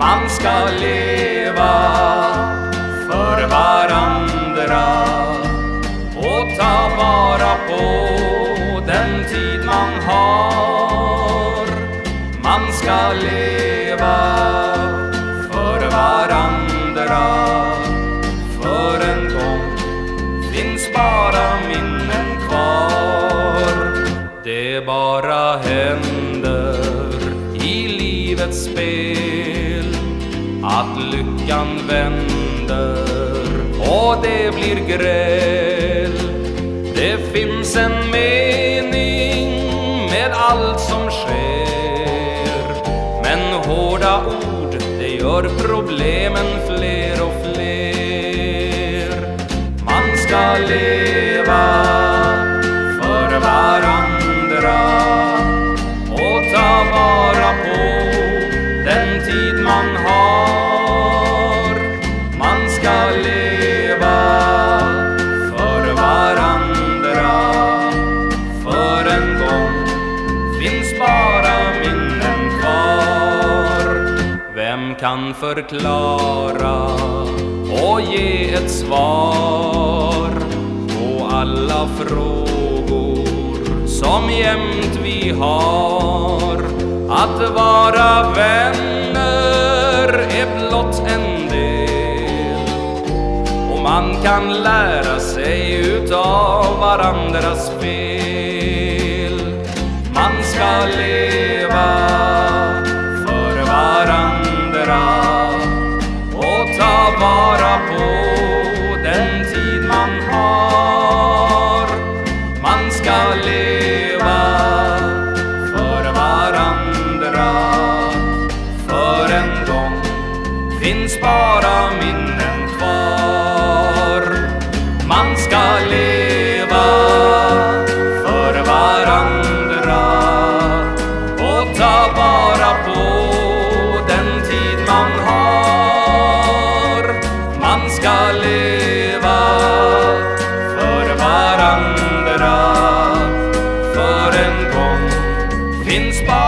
Man ska leva för varandra och ta vara på den tid man har. Man ska leva för varandra för en gång finns bara minnen kvar. Det bara händer i livets spel att lyckan vänder och det blir gräl. Det finns en mening med allt som sker men hårda ord det gör problemen fler och fler. Man ska leva kan förklara och ge ett svar på alla frågor som jämt vi har? Att vara vänner är blott en del och man kan lära sig utav varandras fel. Man ska leva För varandra, för en gång Finns bara Inspired